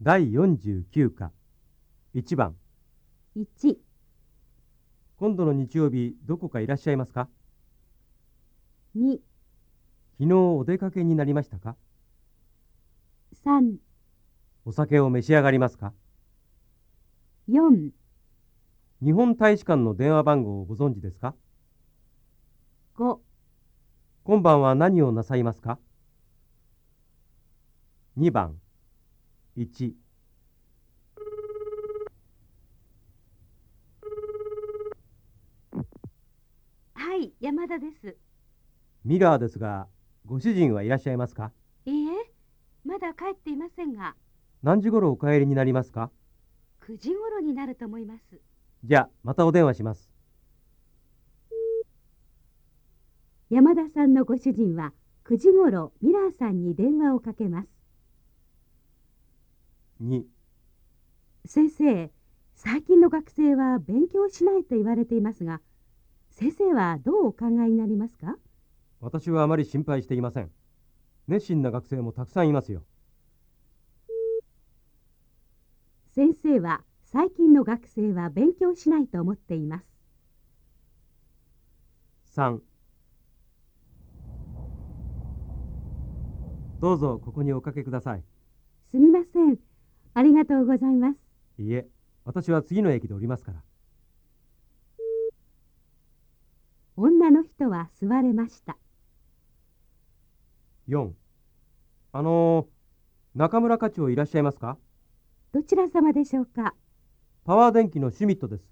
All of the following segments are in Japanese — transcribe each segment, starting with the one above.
第49課。1番。1、今度の日曜日どこかいらっしゃいますか？2、昨日お出かけになりましたか？3、お酒を召し上がりますか？4、日本大使館の電話番号をご存知ですか？5、今晩は何をなさいますか？2番1はい、山田です。ミラーですがご主人はいらっしゃいますか？いいえ、まだ帰っていませんが、何時頃お帰りになりますか？9時頃になると思います。じゃあまたお電話します山田さんのご主人は9時頃ミラーさんに電話をかけます。2先生、最近の学生は勉強しないと言われていますが、先生はどうお考えになりますか？私はあまり心配していません。熱心な学生もたくさんいますよ。先生は最近の学生は勉強しないと思っています。3どうぞここにおかけください。すみません。ありがとうございます。いいえ私は次の駅で降りますから女の人は座れました。4あのー中村課長いらっしゃいますか？どちら様でしょうか？パワー電機のシュミットです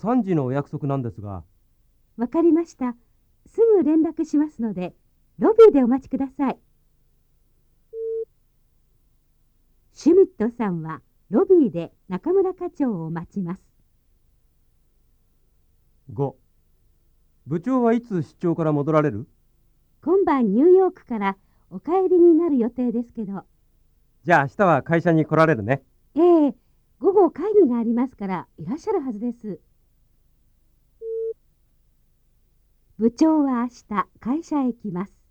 3時のお約束なんですがわかりました。すぐ連絡しますので、ロビーでお待ちください。シュミットさんはロビーで中村課長を待ちます。5部長はいつ出張から戻られる？今晩ニューヨークからお帰りになる予定ですけど、じゃあ明日は会社に来られるねええ午後会議がありますからいらっしゃるはずです。部長は明日会社へ来ます。